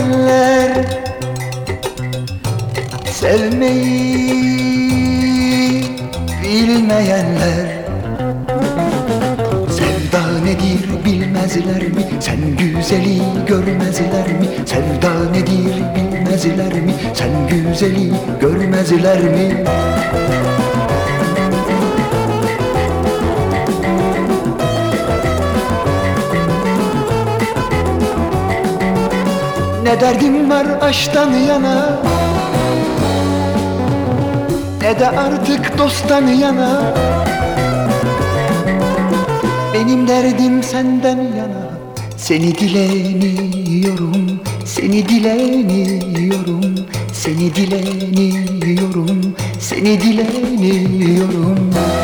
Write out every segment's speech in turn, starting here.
diyenler Sevmeyi bilmeyenler Sevda nedir bilmezler mi? Sen güzeli görmezler mi? Sevda nedir bilmezler mi? Sen güzeli görmezler mi? Derdim var aşktan yana. Ne de artık dosttan yana. Benim derdim senden yana. Seni dileniyorum Seni dileniyorum. Seni dileniyorum Seni dileniyorum. Ne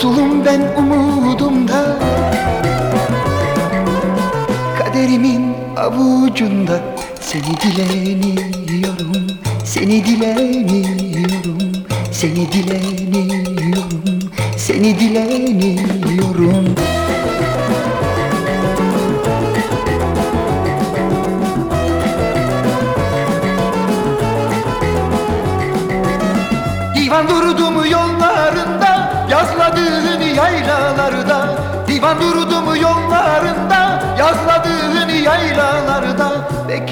Yoksulum ben umudumda Kaderimin avucunda Seni dileniyorum Seni dileniyorum Seni dileniyorum Seni dileniyorum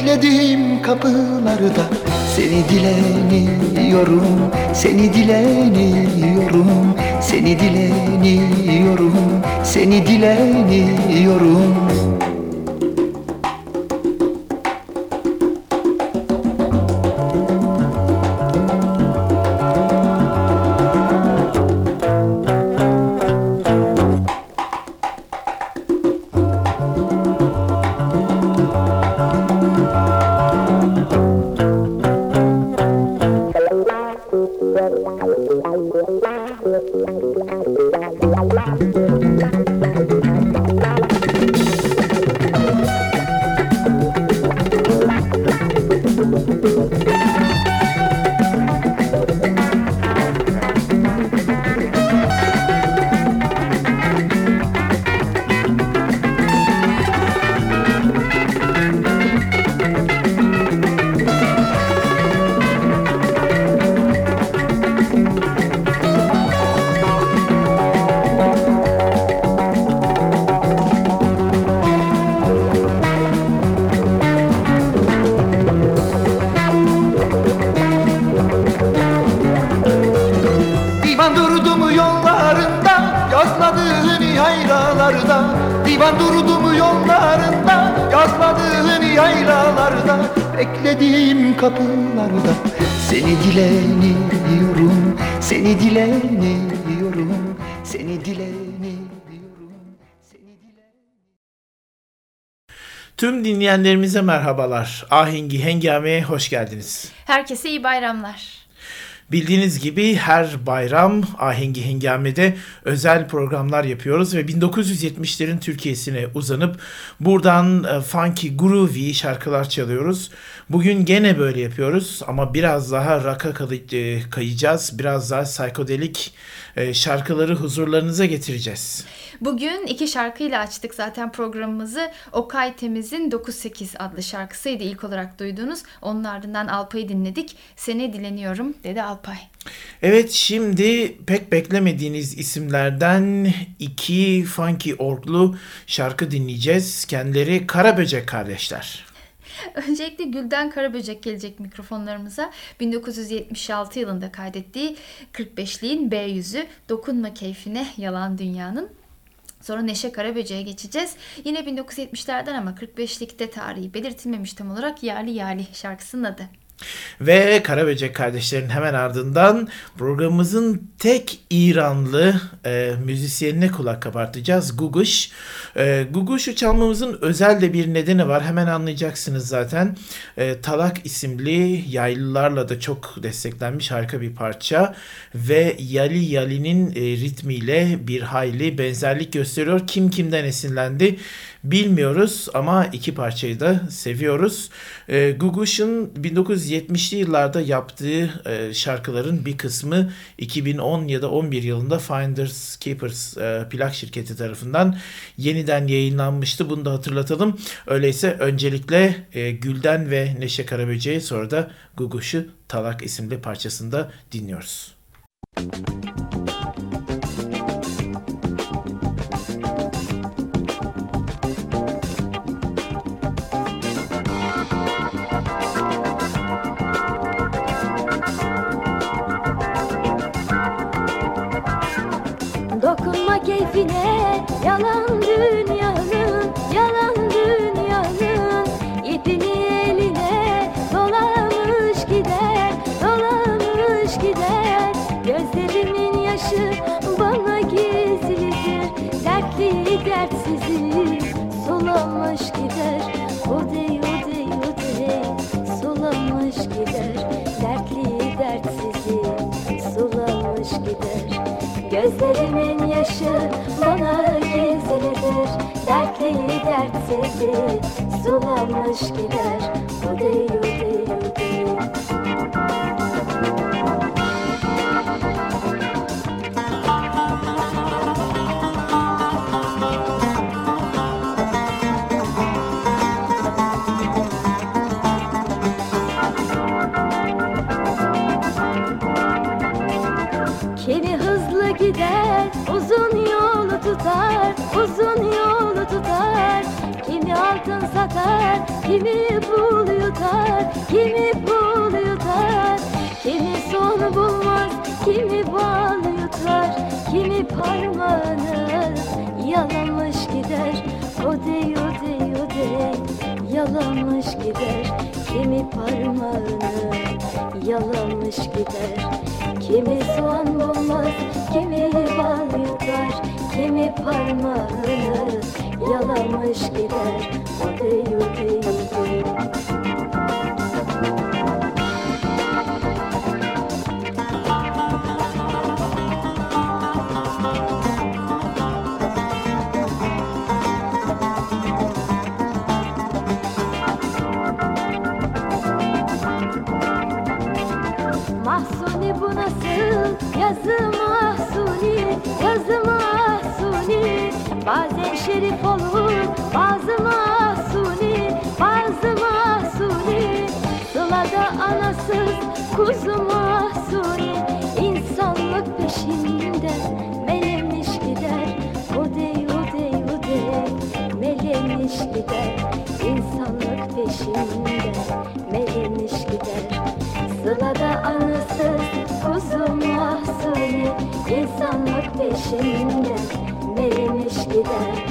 Beklediğim kapılarda Seni dileniyorum Seni dileniyorum Seni dileniyorum Seni dileniyorum Tüm dinleyenlerimize merhabalar. Ahengi Hengame'ye hoş geldiniz. Herkese iyi bayramlar. Bildiğiniz gibi her bayram Ahengi Hengame'de özel programlar yapıyoruz ve 1970'lerin Türkiye'sine uzanıp buradan e, funky, groovy şarkılar çalıyoruz. Bugün gene böyle yapıyoruz ama biraz daha rock'a e, kayacağız. Biraz daha psikodelik e, şarkıları huzurlarınıza getireceğiz. Bugün iki şarkıyla açtık zaten programımızı. Okay Temiz'in 98 adlı şarkısıydı ilk olarak duyduğunuz. Onun ardından Alpay'ı dinledik. Seni dileniyorum dedi Alpay. Evet şimdi pek beklemediğiniz isimlerden iki funky orklu şarkı dinleyeceğiz. Kendileri Karaböcek kardeşler. Öncelikle Gülden Karaböcek gelecek mikrofonlarımıza. 1976 yılında kaydettiği 45'liğin B yüzü Dokunma Keyfine Yalan Dünyanın Sonra Neşe Karaböcek'e geçeceğiz. Yine 1970'lerden ama 45'likte tarihi belirtilmemiş tam olarak Yerli Yerli şarkısının adı. Ve Karaböcek kardeşlerin hemen ardından programımızın tek İranlı e, müzisyenine kulak kabartacağız. Guguş. E, Guguş'u çalmamızın özel de bir nedeni var. Hemen anlayacaksınız zaten. E, Talak isimli yaylılarla da çok desteklenmiş harika bir parça. Ve Yali Yali'nin e, ritmiyle bir hayli benzerlik gösteriyor. Kim kimden esinlendi bilmiyoruz ama iki parçayı da seviyoruz. E, Guguş'un 1970'li yıllarda yaptığı e, şarkıların bir kısmı 2010 ya da 11 yılında Finders Keepers e, plak şirketi tarafından yeniden yayınlanmıştı. Bunu da hatırlatalım. Öyleyse öncelikle e, Gülden ve Neşe Karaböcek'i sonra da Guguş'u Talak isimli parçasında dinliyoruz. Dokunma Yaşı bana gizlidir Dertli dertsizi sulamış gider Odey odey kimi pul yutar, kimi pul yutar. Kimi son bulmaz, kimi bal yutar, kimi parmağını yalamış gider. Odey odey odey, yalamış gider. Kimi parmağını yalamış gider. Kimi soğan bulmaz, kimi bal yutar, kimi parmağını yalamış gider. Odey. Mahsuni şerif olur. Bazı mahsuni bazı mahsuni Sılada anasız kuzu mahsuni insanlık peşinden melemiş gider. Odey odey odey melemiş gider. İnsanlık peşinden melemiş gider. Sılada anısız kuzu mahsuni insanlık peşinden melemiş gider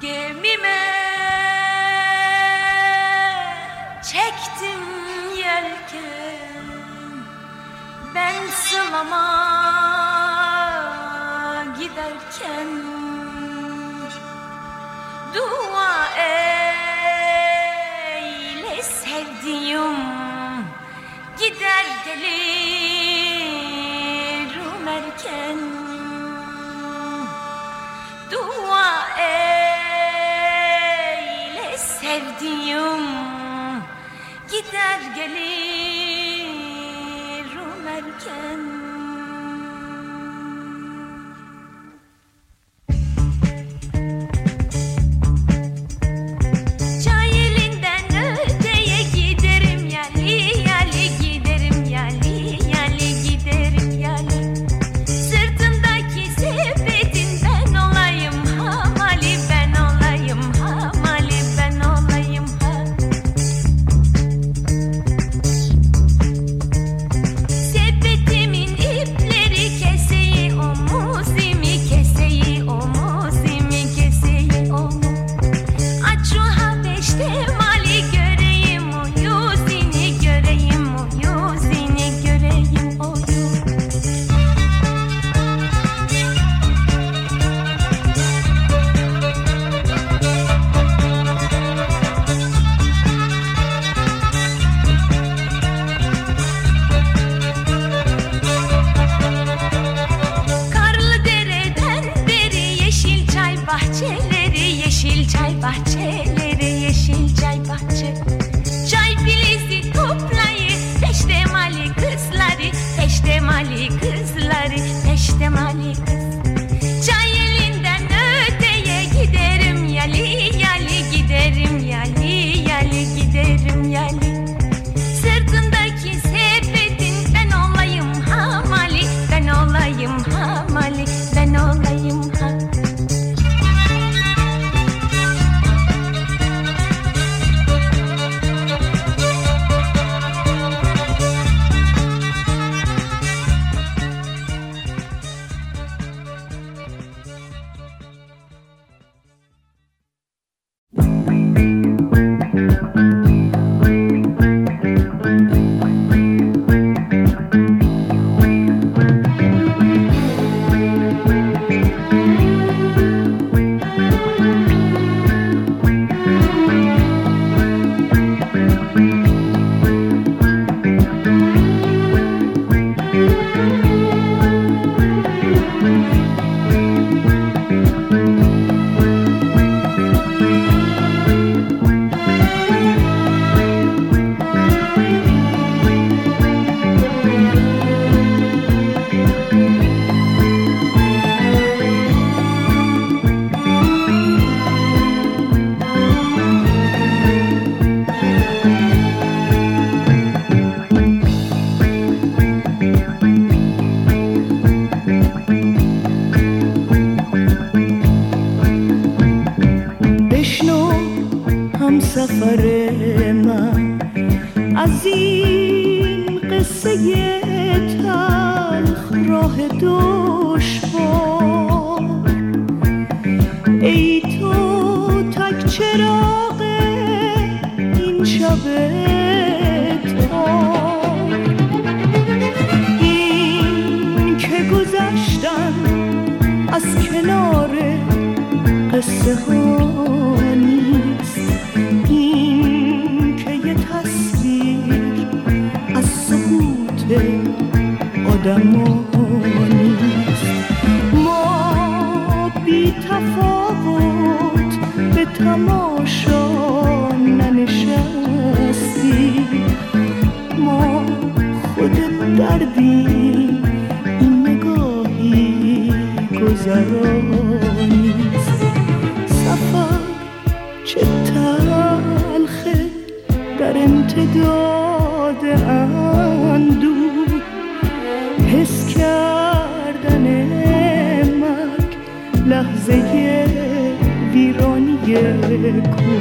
Gemime çektim yelken. Ben sılama giderken Dua eyle sevdiğim Gider gelirim erken Gider از این قصه تلخ راه دشوار. ای تو تک چراغ این شب تار. این که گذشتن از کنار قصه ها. آدم نیست ما بی تفاوت به تماشا ننشستیم ما خود دردی این نگاهی گذرانیست سفر چه تلخه در امتداد اندوه. کو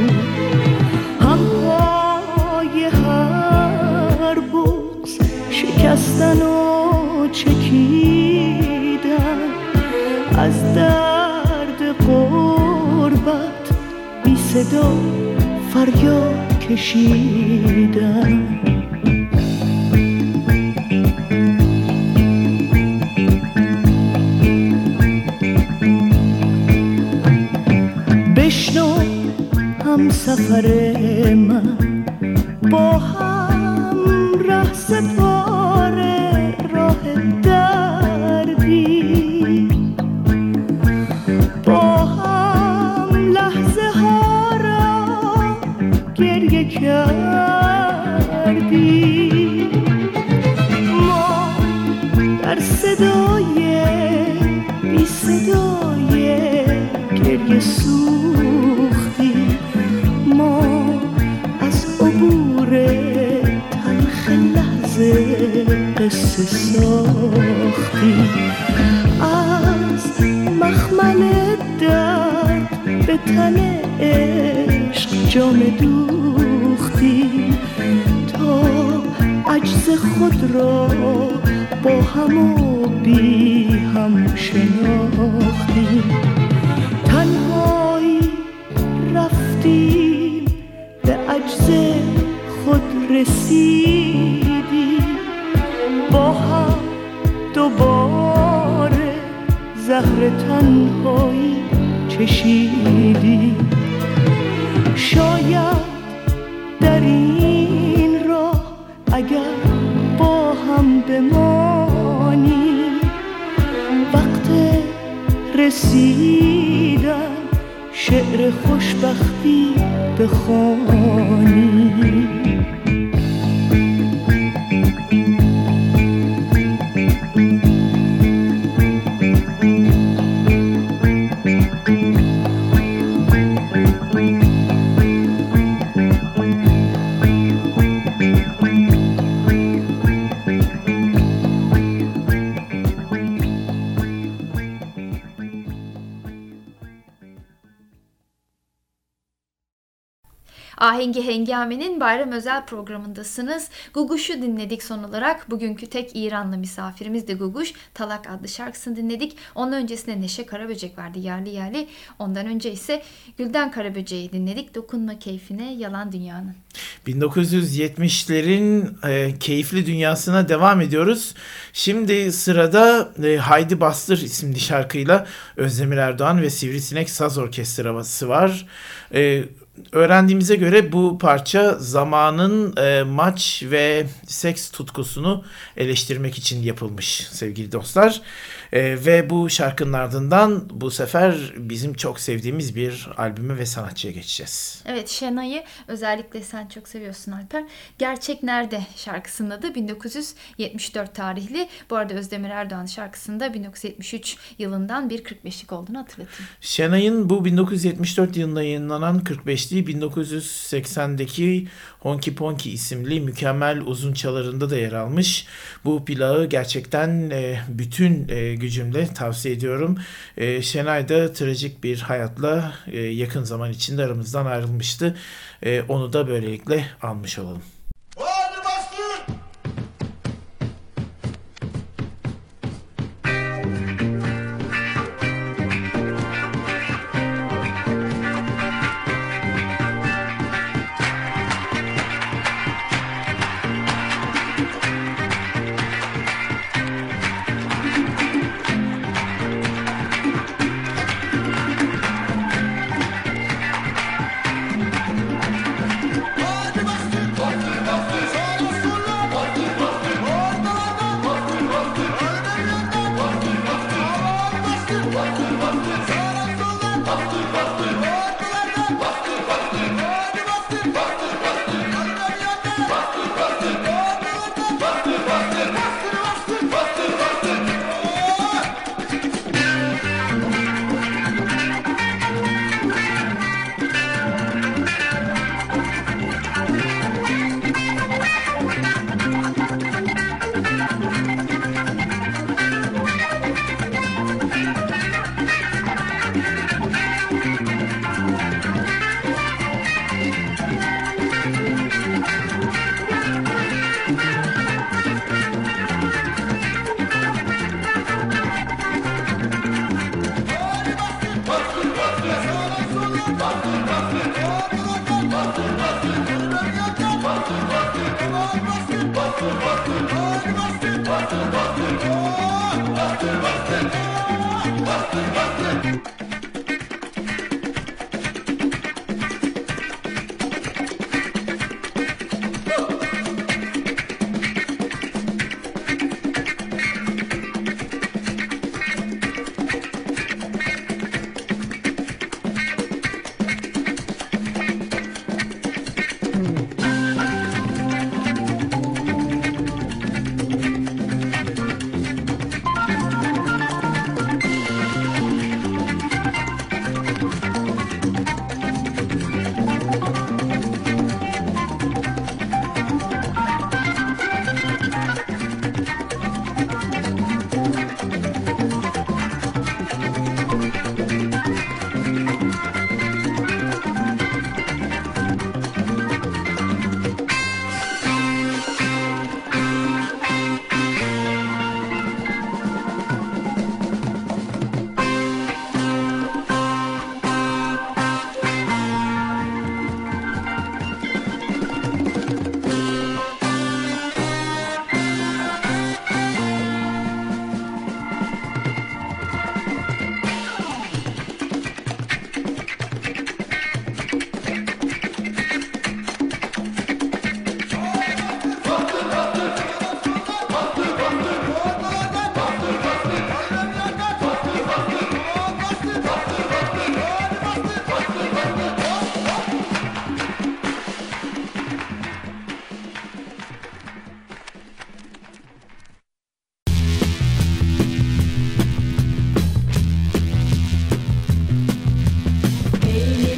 همهای هر بغز شکستن و چکیدن. از درد قربت بی صدا فریاد کشیدن. سفره Ahengi Hengame'nin bayram özel programındasınız. Guguş'u dinledik son olarak. Bugünkü tek İranlı misafirimiz de Guguş. Talak adlı şarkısını dinledik. Onun öncesinde Neşe Karaböcek vardı yerli yerli. Ondan önce ise Gülden Karaböcek'i dinledik. Dokunma keyfine yalan dünyanın. 1970'lerin e, keyifli dünyasına devam ediyoruz. Şimdi sırada e, Haydi Bastır isimli şarkıyla Özdemir Erdoğan ve Sivrisinek Saz Orkestrası var. E, öğrendiğimize göre bu parça zamanın e, maç ve seks tutkusunu eleştirmek için yapılmış sevgili dostlar. E, ve bu şarkının ardından bu sefer bizim çok sevdiğimiz bir albüme ve sanatçıya geçeceğiz. Evet Şenay'ı özellikle sen çok seviyorsun Alper. Gerçek Nerede şarkısının adı 1974 tarihli. Bu arada Özdemir Erdoğan şarkısında 1973 yılından bir 45'lik olduğunu hatırlatayım. Şenay'ın bu 1974 yılında yayınlanan 45'liği 1980'deki Honky Ponky isimli mükemmel uzun çalarında da yer almış. Bu plağı gerçekten e, bütün e, gücümle tavsiye ediyorum. E, Şenay da trajik bir hayatla e, yakın zaman içinde aramızdan ayrılmıştı. E, onu da böylelikle almış olalım.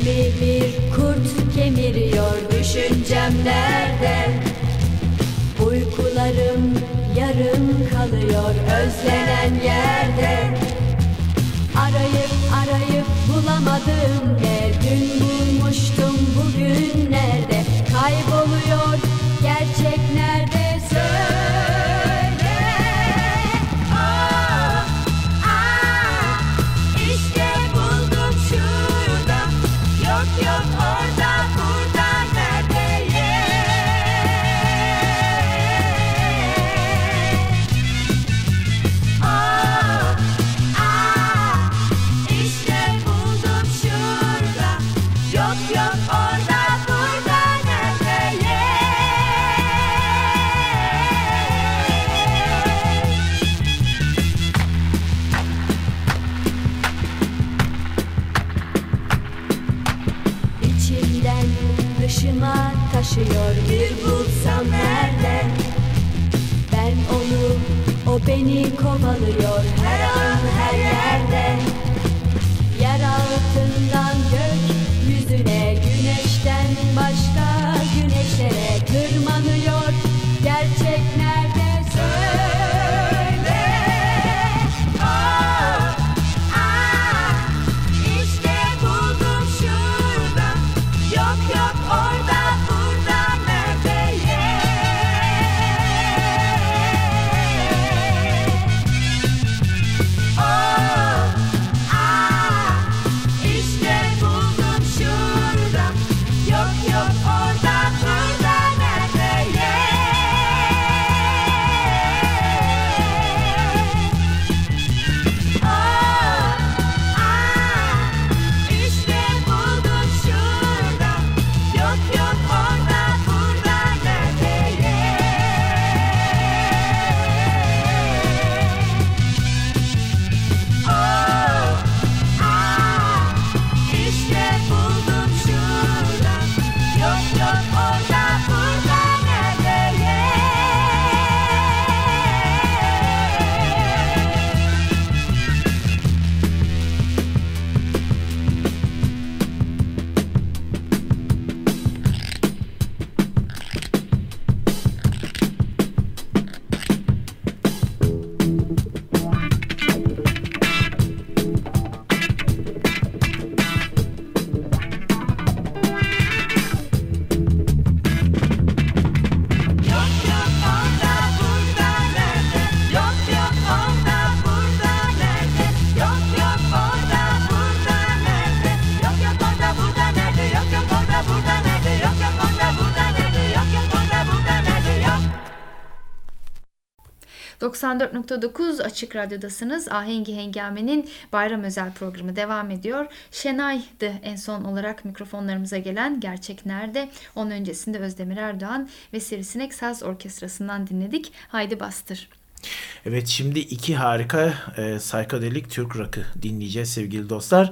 gibi bir kurt kemiriyor düşüncem nerede? Uykularım yarım kalıyor özlenen yerde Arayıp arayıp bulamadım ev beni kovalıyor. Her an 94.9 Açık Radyo'dasınız. Ahengi Hengame'nin bayram özel programı devam ediyor. Şenay'dı en son olarak mikrofonlarımıza gelen Gerçek Nerede? Onun öncesinde Özdemir Erdoğan ve Sivrisinek Saz Orkestrası'ndan dinledik. Haydi bastır. Evet şimdi iki harika e, psychedelic Türk rock'ı dinleyeceğiz sevgili dostlar.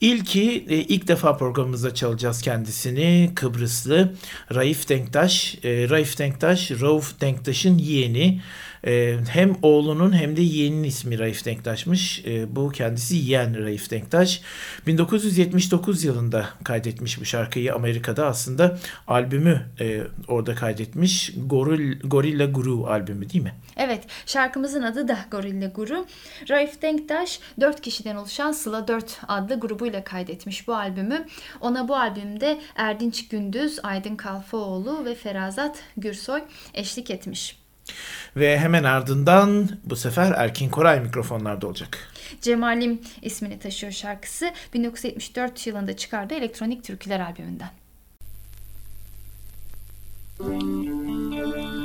İlki e, ilk defa programımızda çalacağız kendisini Kıbrıslı Raif Denktaş. E, Raif Denktaş, Rauf Denktaş'ın yeğeni. E, hem oğlunun hem de yeğeninin ismi Raif Denktaş'mış. E, bu kendisi yeğen Raif Denktaş. 1979 yılında kaydetmiş bu şarkıyı Amerika'da aslında albümü e, orada kaydetmiş. Goril, Gorilla Guru albümü değil mi? Evet, şarkımızın adı da Gorilla Guru. Raif Denktaş 4 kişiden oluşan Sıla 4 adlı grubuyla kaydetmiş bu albümü. Ona bu albümde Erdinç Gündüz, Aydın Kalfaoğlu ve Ferazat Gürsoy eşlik etmiş. Ve hemen ardından bu sefer Erkin Koray mikrofonlarda olacak. Cemalim ismini taşıyor şarkısı 1974 yılında çıkardığı elektronik türküler albümünden. Aşk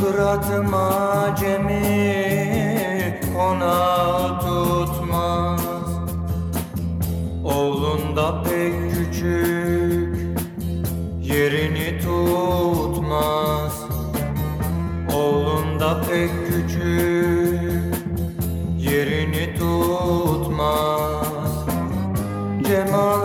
Fıtratıma cemi konağı tutmaz. Oğlun da pek küçük yerini tutmaz. Oğlun da pek küçük yerini tutmaz. Cemal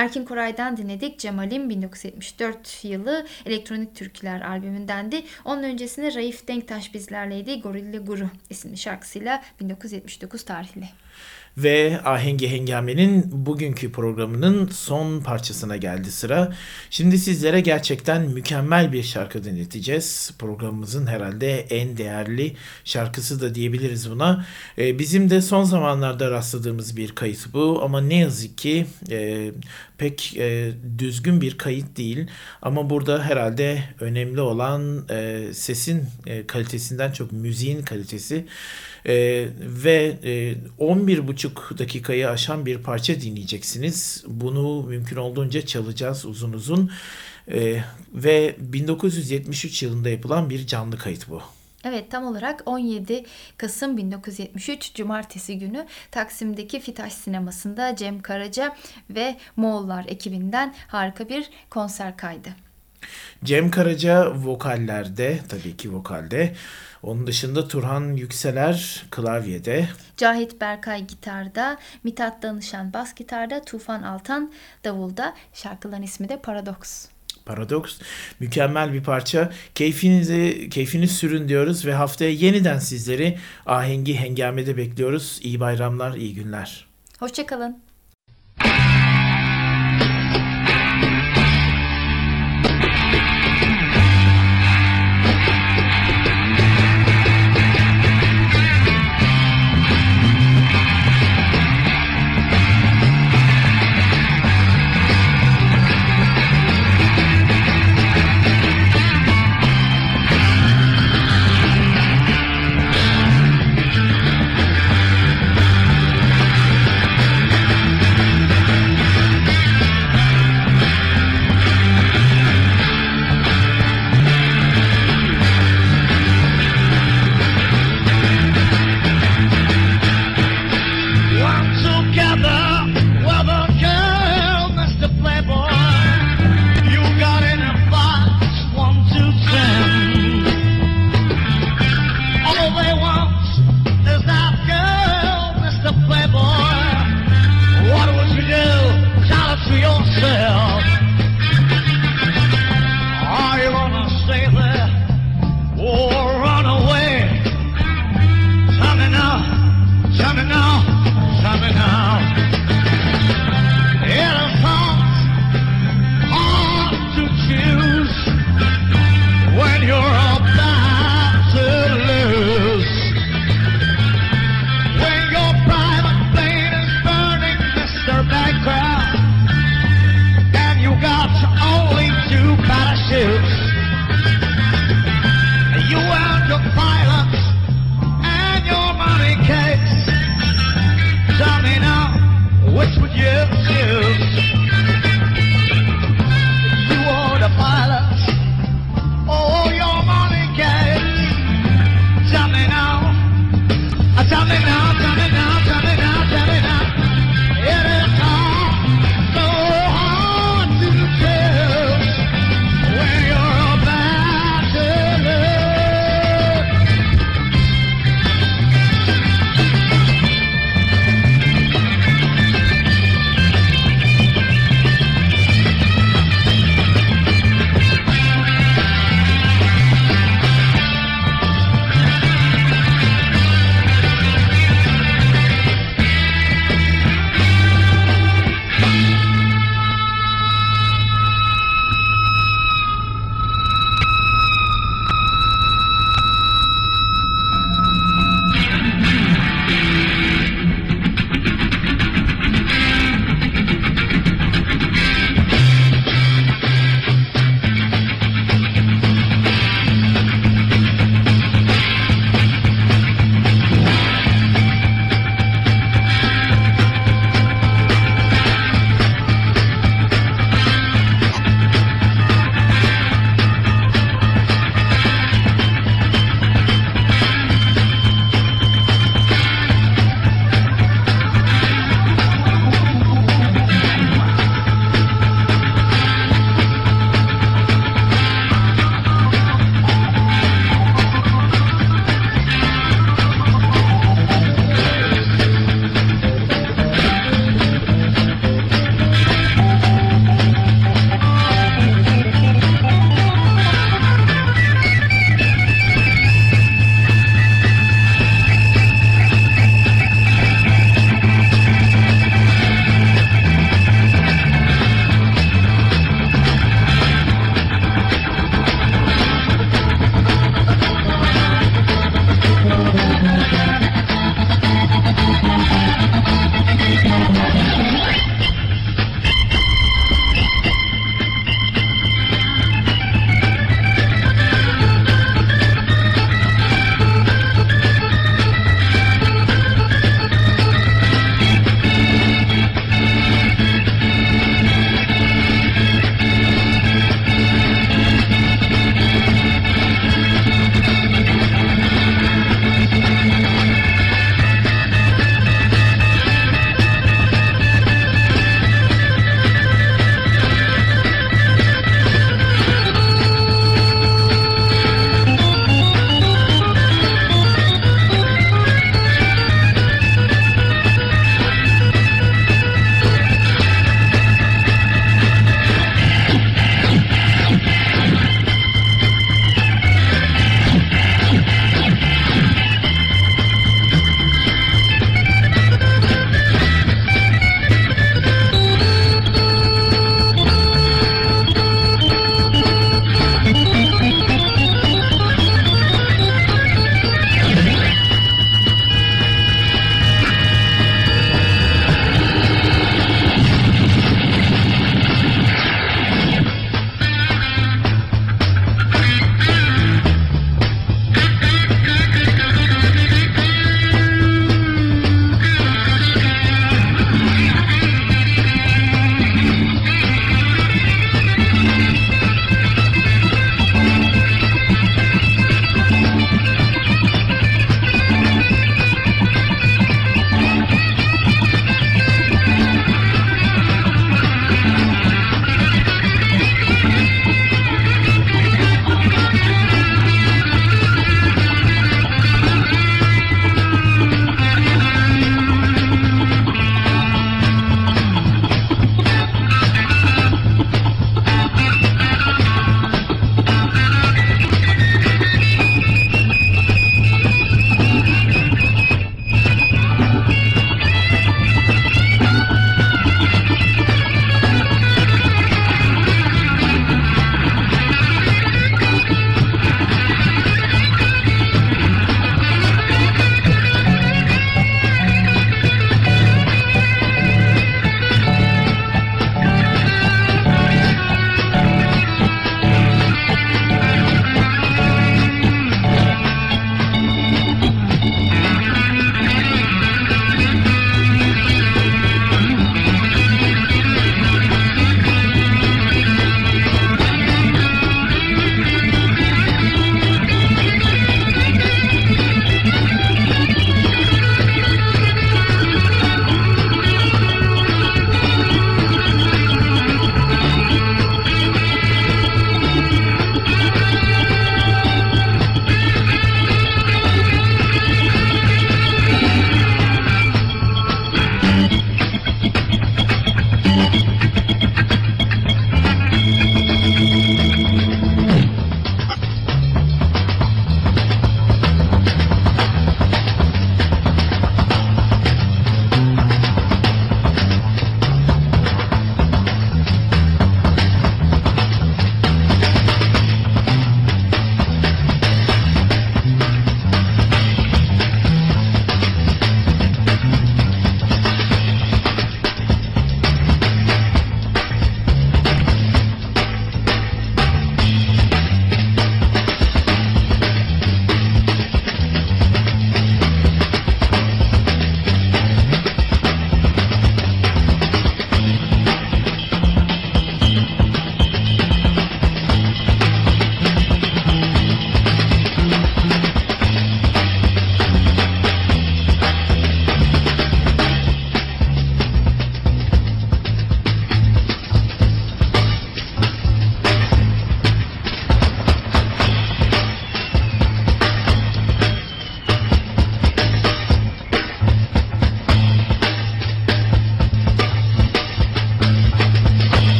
Erkin Koray'dan dinledik. Cemal'in 1974 yılı Elektronik Türküler albümündendi. Onun öncesinde Raif Denktaş bizlerleydi. Gorilla Guru isimli şarkısıyla 1979 tarihli. Ve Ahengi Hengame'nin bugünkü programının son parçasına geldi sıra. Şimdi sizlere gerçekten mükemmel bir şarkı dinleteceğiz. Programımızın herhalde en değerli şarkısı da diyebiliriz buna. Ee, bizim de son zamanlarda rastladığımız bir kayıt bu ama ne yazık ki e, pek e, düzgün bir kayıt değil. Ama burada herhalde önemli olan e, sesin e, kalitesinden çok müziğin kalitesi. Ee, ve e, 11,5 dakikayı aşan bir parça dinleyeceksiniz. Bunu mümkün olduğunca çalacağız uzun uzun. Ee, ve 1973 yılında yapılan bir canlı kayıt bu. Evet tam olarak 17 Kasım 1973 Cumartesi günü Taksim'deki Fitaş Sineması'nda Cem Karaca ve Moğollar ekibinden harika bir konser kaydı. Cem Karaca vokallerde, tabii ki vokalde. Onun dışında Turhan Yükseler klavyede. Cahit Berkay gitarda, Mithat Danışan bas gitarda, Tufan Altan davulda. Şarkıların ismi de Paradoks. Paradoks. Mükemmel bir parça. Keyfinizi, keyfini sürün diyoruz ve haftaya yeniden sizleri Ahengi Hengame'de bekliyoruz. İyi bayramlar, iyi günler. Hoşçakalın.